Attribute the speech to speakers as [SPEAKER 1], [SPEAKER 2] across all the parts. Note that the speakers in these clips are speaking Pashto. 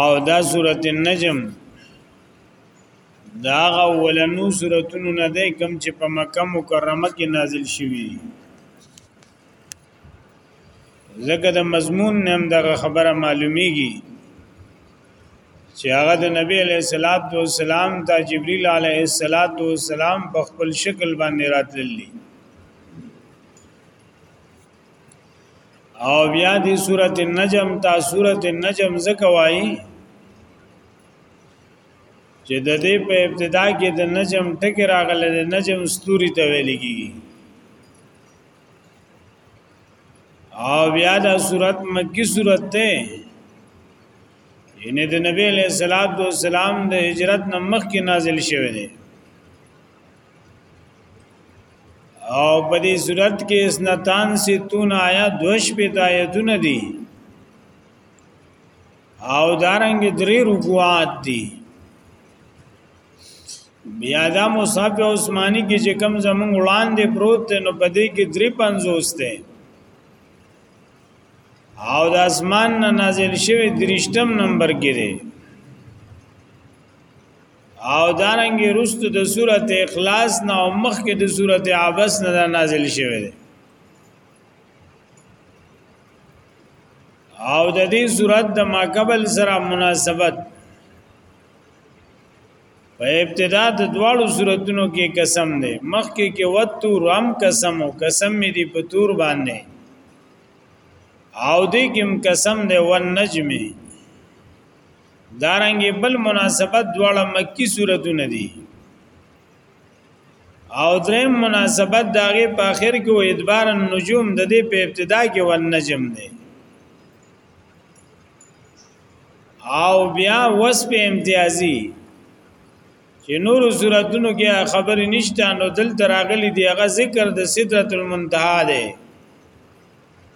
[SPEAKER 1] او دا سورت النجم دا غولنو سورتونو نه ده کم چې په مکه مکرمه کې نازل شوی زګه د مضمون نم دغه خبره معلومیږي چې هغه د نبی علیہ الصلات والسلام ته جبرئیل علیہ الصلات والسلام په خپل شکل باندې راتللی او بیا دی سورت النجم تا سورت النجم زکوائی چې د دې په ابتدا کې د نجم ټکی راغلی د نجم ستوري ته ویل کیږي او بیا دا صورت مکی صورت ته ینه د نبی له صلوات و سلام د هجرت نمخ کې نازل شوه دی او په دې صورت کې اسنتان ستون آیا دوش په آیتونه دي او دارنګ درې رکوعات دي بیا دا مصحف عثماني کې چې کم زمون وړاندې پروت دی نو په دې کې درې پنځوس دی او د اسمان نه نازل شوی درشتم نمبر کې دی او دارنګ رست د سورته اخلاص نه او مخ کې د سورته عبس نه نازل شوه دی او د دې صورت د ماقبل سره مناسبت په ابتدا د دواړو صورتونو کې قسم دی مخکې کې وتو رم قسم او قسم می دی په تور باندې او دې کې قسم دی ون نجمه دارنګ بل مناسبت دواړه مکی صورتونه دي او دریم مناسبت داغه په اخر کې و ادبار النجوم د دې په ابتدا کې و النجم دی او بیا وصف امتیازی چې نور صورتونو کې خبرې نشته نو دل تراغلی دی هغه ذکر د سدرۃ المنتها دی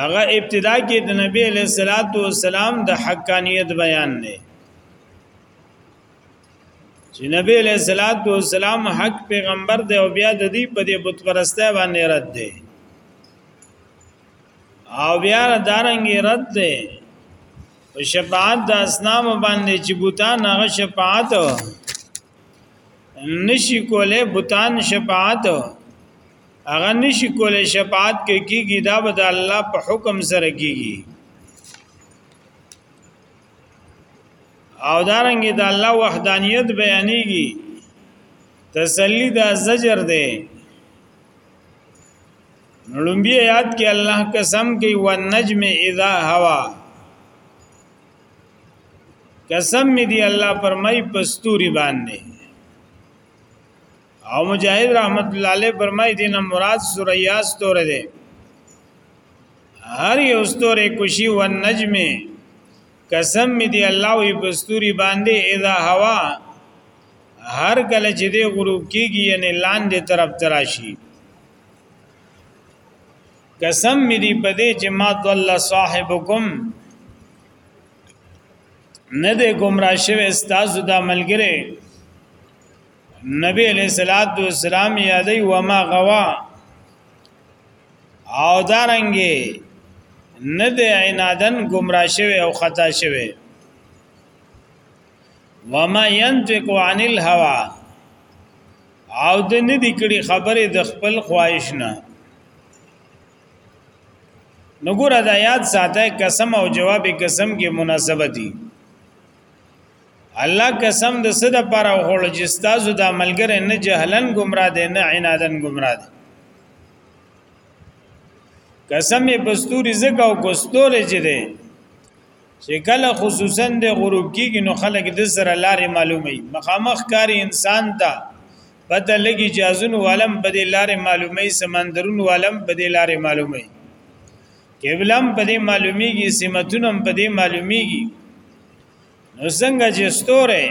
[SPEAKER 1] هغه ابتدا کې د نبی علیہ الصلات والسلام د حقانیت بیان نه چې نبی علیہ الصلات والسلام حق پیغمبر دی او بیا د دې په دې بت پرسته باندې رد دی او بیا دارنګي رد دی په شفاعت د اسنام باندې چې بوتان هغه شفاعت نشي کوله بوتان شفاعت هغه نشي کولای شفاعت کې کیږي دا به د الله په حکم سره کیږي او دارنګ د الله وحدانیت بیانېږي تسلی دا زجر دی نړمبی آیات کې الله قسم کوي والنجم اذا هوا قسم می دی الله پرمای پستوري باندې او مجاهد رحمت الله علیه فرمایي دینه مراد سوریا ستوره ده هر یو ستوره کوشي و نجم قسم می دی الله وی پستوري باندې اذا هوا هر کله چې دی غروب کیږي یعنی لاندې طرف تراشي قسم می دی پدې چې ما ضل صاحبکم نه دې گمراه شوی استاد د ملګری نبی علیہ الصلات والسلام یادی وما غوا او دارنګي نه د عنادن گمراه شوی او خطا شوی وما ينطق عن الهوى او د نه دی کړي خبره د خپل خواهش نه نګور د یاد ساته قسم او جواب قسم کې مناسبت دي الله قسم د صد پر او هول چې تاسو د عملګر نه جهلن گمراه دي نه عنادن گمراه دي قسم په ستوري زګه او کوستوري چې دي چې کله خصوصا د غروب کېږي نو خلک د سره لارې معلومي مخامخ کاری انسان ته پته لګي جازون والم په دې لارې معلومي سمندرون والم په دې لارې معلومي قبلم په دې معلومیږي سمتونم په دې معلومیږي نو څنګه چې ستوره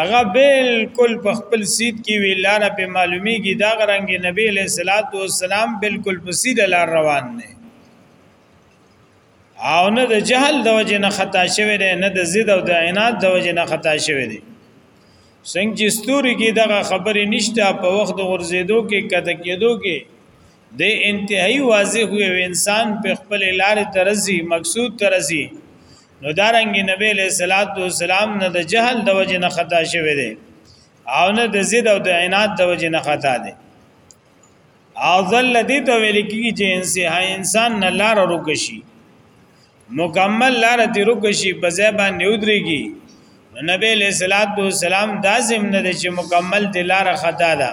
[SPEAKER 1] هغه بالکل په خپل سید کې وی لار په معلومیږي دا غرنګ نبی له صلوات و سلام بالکل په سید لار روان نه او نه د جهل د وجه نه خطا شوی دی نه د زید او د عناد د وجه نه خطا شوی دی څنګه چې ستوري کې دغه خبرې نشته په وخت غرزیدو کې کته کېدو کې د انتهایی واضح وی انسان په خپل لار ترزی مقصود ترزی نو دارنګ نبی له صلوات و سلام نه د جهل د وجه نه خطا شوی دی او نه د زید او د عناد د وجه نه خطا دی او ذل دې ته ویل کیږي چې انسان انسان نه لار روکشي مکمل لار دې روکشي په ځای باندې ودرېږي نبی له صلوات و سلام دازم نه چې مکمل دې لار خطا ده دا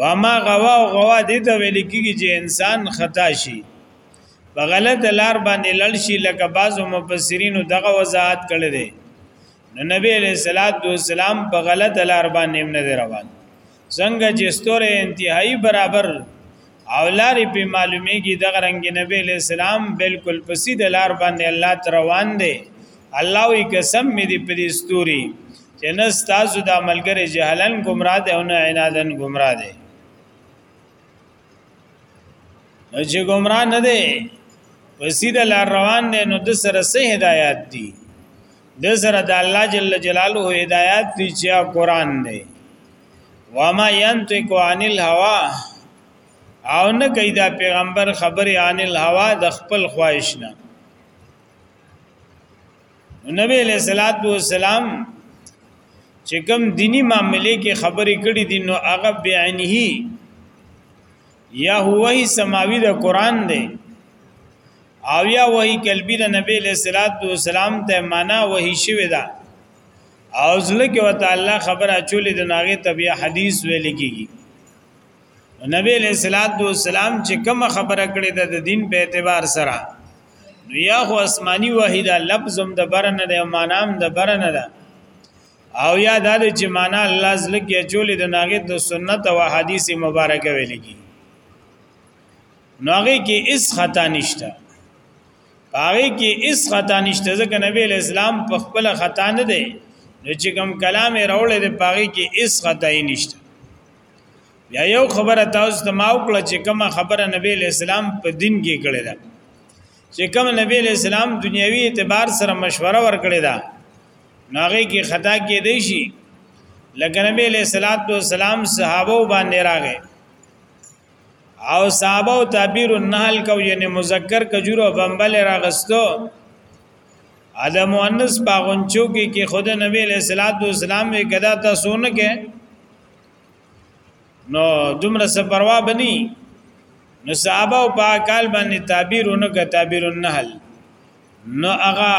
[SPEAKER 1] وما غوا او غوا دې ته ویل کېږي چې انسان خطا شي په غلط لار باندې لړ شي لکه بعضو مفسرینو دغه وضاحت کړی دی نو نبی علیہ الصلات والسلام په غلط لار باندې نه دی روان څنګه چې ستوره انتهایی برابر او لارې په معلومیږي دغه رنگ نبی علیہ السلام بالکل په سیده لار باندې الله تر روان دی الله وی قسم می دی په دې ستوري چې نه تاسو دا ملګری جهلن گمراه دی او نه عنادن گمراه دی نو چې گمراه نه دی وسید لار روان دی نو د سره سه هدایت دی د سره د الله جل جلاله هدایت دی چې قرآن دی وما ينطق عن الهوى او نه کوي دا پیغمبر خبره عن الهوى د خپل خواهش نه نبی علیہ الصلات والسلام چې کوم دینی معاملې کې خبرې کړې دي نو هغه بعینه یا هوی سماوی د قران دی او یا وحی قلبی د نبی علیہ الصلات والسلام ته معنا وحی شوی ده او ځل کې وتعالى خبره چولې د ناغه طبيعه حدیث ویل کیږي نبی علیہ الصلوۃ والسلام چې کوم خبره کړې ده د دین په اعتبار سره یا خو آسمانی وحیدا لفظ هم د برنه ده او معنا هم د برنه ده او یا دا چې معنا الله زله کې چولې د ناغه د سنت او حدیث مبارکه ویل کی ناغه کې اس خطا نشته هغه کې اس خطا نشته ځکه نبی اسلام په خپل خطا نه دی نو چې کوم کلام راوړل دی هغه کې اس خطا نشته یا یو خبره تاسو ته ما وکړه چې کومه خبره نبی اسلام په دین کې کړې ده چې کوم نبی اسلام دنیوي اعتبار سره مشوره ورکړې ده ناغه کې خطا کې دی شي لکه نبی علیہ الصلات والسلام صحابه باندې راغې او صحابه او تعبیر النحل کو یعنی مذکر کجور او بمبل راغستو ادم مؤنث باغونچو کې کې خود نبی علیہ الصلات والسلام وی کدا تاسو نه کې نو دومره سپروا بني نو صحابه او پاکال باندې تعبیرونه کا تعبیر النحل نو هغه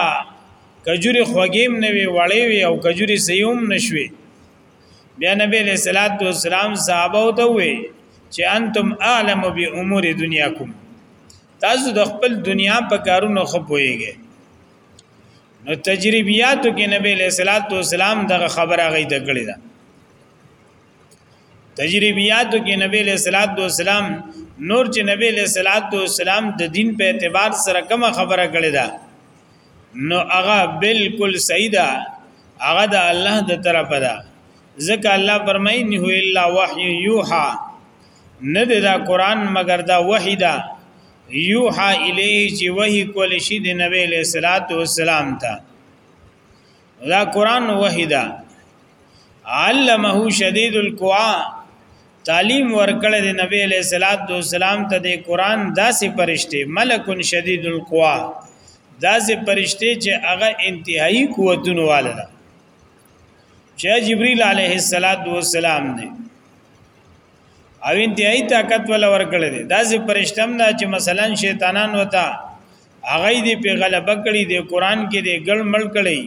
[SPEAKER 1] کجوري خوګیم نه وی وړې وی او کجوري سیوم نشوي بیا نبی علیہ الصلوۃ والسلام صحابه او ته وی چې انتم اعلم به امور دنیاکم تاسو د خپل دنیا په کارونو خپويږئ نو تجربیاتو کې نبی له صلوات و سلام دغه خبره غي د کړی دا تجربیاتو کې نبی له صلوات و سلام نور چې نبی له صلوات و سلام د دین په اعتبار سره کومه خبره کړی دا نو هغه بالکل صحیح ده هغه د الله د طرفه ده ځکه الله فرمایي نه الا وحی یوحا نه دا قران مگر دا وحی ده یوحا الیه چې وحی کول شي د نبی له صلوات و سلام ته دا قران وحی دا علمه شدید القوا تعلیم ورکړ د نبی له صلوات و سلام ته د قران داسې پرشته ملک شدید القوا داسې پرشته چې هغه انتهایی قوتونه واله چې جبرئیل علیه السلام دی او انتهایی طاقت ول ورکړل دي دا سه پرشتم دا چې مثلا شیطانان وتا هغه دې په غلبه کړی دی قران کې دې ګل مل کړی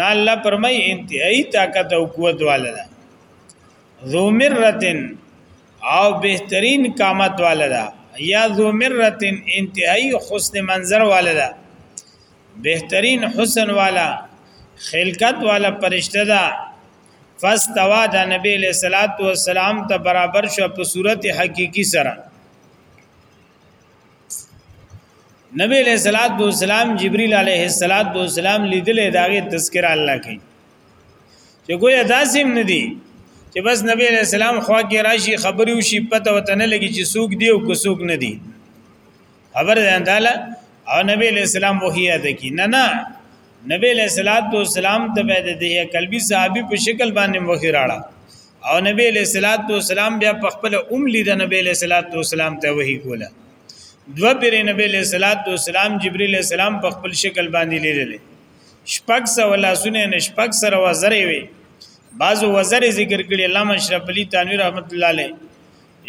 [SPEAKER 1] نه الله پرمای انتهایی طاقت او قوت والده ذو مرتن او بهترین قامت والده یا ذو مرتن انتهایی حسن منظر والده بهترین حسن والا خلقت والا پرشتہ دا فاستوا دا نبی علیہ الصلات والسلام ته برابر شو په صورت حقیقی سره نبی علیہ الصلات والسلام جبرئیل علیہ الصلات والسلام لیدلې داغه تذکرہ الله کوي چې ګویا داسیم نه دی چې بس نبی علیہ السلام خوا کې راشي خبري وشي پته وته نه لګي چې سوق دی او کو سوق نه دی خبر ده انداله او نبی علیہ السلام وحی یاد کی نه نه نبی علیہ الصلوۃ والسلام ته به د یو قلبی صحابي په شکل باندې وحی راړه او نبی علیہ الصلوۃ والسلام بیا په خپل ام لید نبی علیہ الصلوۃ والسلام ته وحی کوله دو پیر نبی علیہ الصلوۃ والسلام جبرئیل علیہ السلام په خپل شکل باندې لیدل شپږ سو ولا سونه نشپږ سره وزرې وي بعضو وزرې ذکر کړي علامه اشرف علي تنویر رحمت الله علیه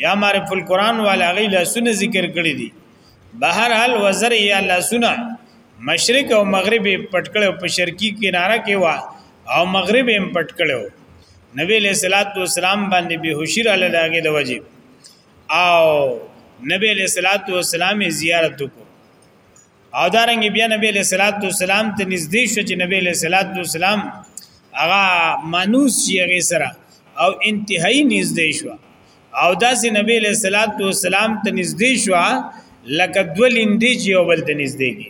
[SPEAKER 1] یا معرف القرآن والا غي لاسونه ذکر کړی دي بهر حال وزر یا لاسونه مشرق او مغرب پټ کړو په شرقي کناره کې وا او مغرب هم پټ کړو نبی له صلوات و سلام باندې به هوشی را لداګه د وجه او نبی له صلوات و سلام زیارت کو او دارنګ بیا نبی له صلوات والسلام ته نږدې شو چې نبی له صلوات والسلام هغه مانوس چې هغه سره او انتهایی نږدې شو او داسې نبی له صلوات والسلام ته نږدې شو لکه دولندې چې یو بل ته نږدې کی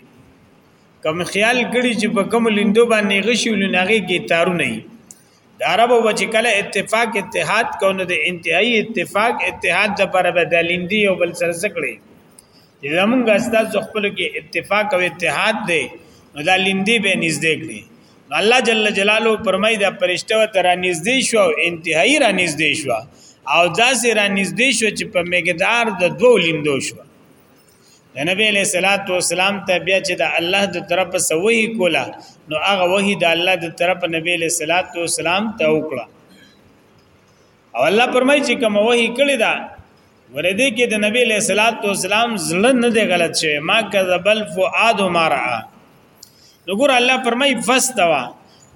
[SPEAKER 1] کوم خیال کړي چې په کوم لیندو باندې غشي ولناغي کې تارونه د عربو به چې کله اتفاق اتحاد کو نو د انتهایی اتفاق اتحاد د پر به د لیندي او بل سره سکړي زمونږ استاد خپل کې اتفاق او اتحاد دی نو دا لیندي به نږدې کړي الله جل جلاله پرمای دا پرشته و تر نږدې شو او انتهایی را نږدې شو او دا سره نږدې شو چې په مقدار د دوه لیندو شو د نبی علیہ الصلات والسلام ته بیا چې د الله د طرف سوي کولا نو هغه وحی د الله د طرف نبی علیہ الصلات والسلام ته وکړه او الله پرمای چې کوم وحی کړی دا ورېدې کې د نبی علیہ الصلات والسلام زړه نه دی غلط شوی ما کذبل فؤاد ما را نو ګور الله فرمای فاستوا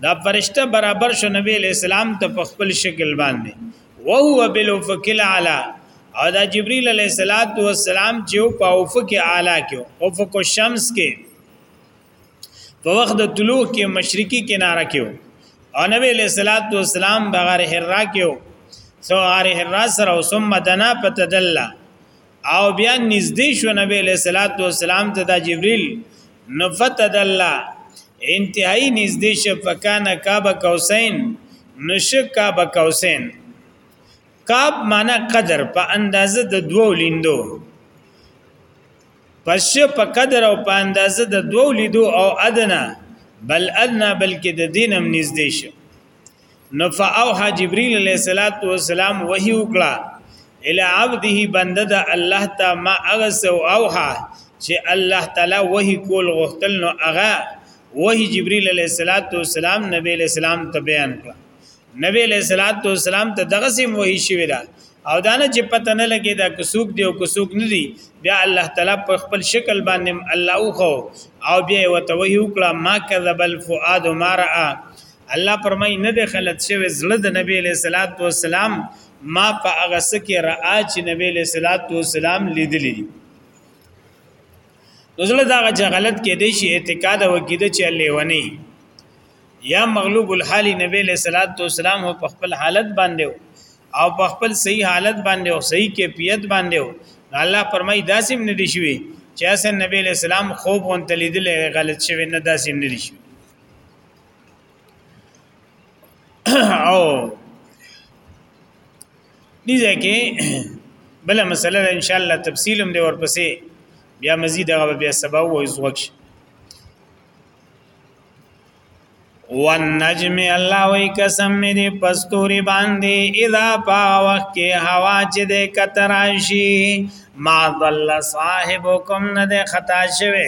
[SPEAKER 1] دا فرشته برابر شو نبی علیہ السلام ته په خپل شکل باندې او هو بالافق الاعلى او دا جبريل علیہ الصلات والسلام چې په افق اعلی کې افق الشمس کې په وخت د طلوع کې مشرقي کناره کې او نبی علیہ الصلات والسلام بغیر حرا کې سو غار حرا سره ثم دنا پتدلا او بیا نږدې شو نبی له صلوات و سلام ته د جبريل نفتد الله انتهایی نږدې شو فکان کعب قوسین نش کعب قوسین کعب معنا قدر په اندازه د دوو لیندو پس په قدر او په اندازه د دوو لیدو او ادنا بل ادنا بلکې د دینم نږدې شو نفعوها جبريل عليه الصلاه والسلام وحي وکړه الى عبده بنده د الله ته ما اغس او اوها چې الله تعالی وحي کول غختل نو اغا وحي جبريل عليه الصلاه والسلام نبي عليه السلام ته بیان کړه نبي عليه الصلاه والسلام ته دغه سیم وحي شوی دا او دانه چې پته نه لګي دا کسوک دی او کسوک نه دی بیا الله تعالی په خپل شکل باندې الله او خو او بیا وتوهی وکړه ما کذب الفؤاد ما را الله پرمای نه د خلت شوی زړه د نبی له صلوات و سلام ما په هغه سکه را چې نبی له صلوات و سلام لیدلی دي نزله دا چې غلط کې دی شي اعتقاد او عقیده چې الله ونی یا مغلوب الحال نبی له صلوات و سلام په خپل حالت باندې او په خپل صحیح حالت باندې او صحیح کیفیت باندې الله پرمای داسیم نه دی شوی چې اسن نبی له سلام خوب اون تلیدل غلط شوی نه داسیم نه دی شوی او دې ځکه بل مسله ان شاء الله تفصیل هم دی ورپسې بیا مزید هغه بیا سبا وو زوښ والنجم الله وی قسم می دی پستوری باندې اذا پا وخت کې هوا چې د کتراشی ما ضل صاحبکم نه د خطا شوه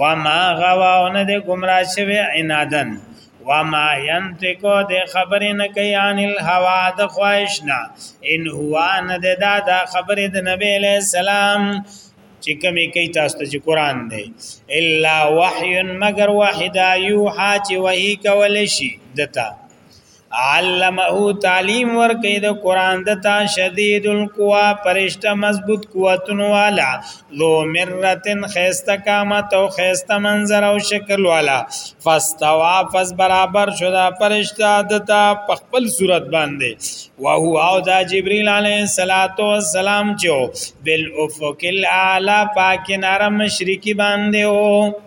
[SPEAKER 1] وما غوا او نه د گمراه شوی عنادن وما ينتقو د خبر نه کوي عن الهوا د خواهش نه ان هو نه د دا, دا خبر د نبی له سلام چې کمی کوي تاسو ته چې قران دی الا وحي مگر واحد يوحى چې وحي کول شي دتا علمه تعلیم ورکې د قران د تا شدید القوا پرشتہ مضبوط قوتونو والا ذو مرتن خیسته قامت او خیسته منظر او شکل والا فاستوا فز برابر شو دا پرشتہ دتا په خپل صورت باندې او هو او دا جبرئیل علیه السلام چې بل افق الاعلى پاک نرم مشرقي باندې او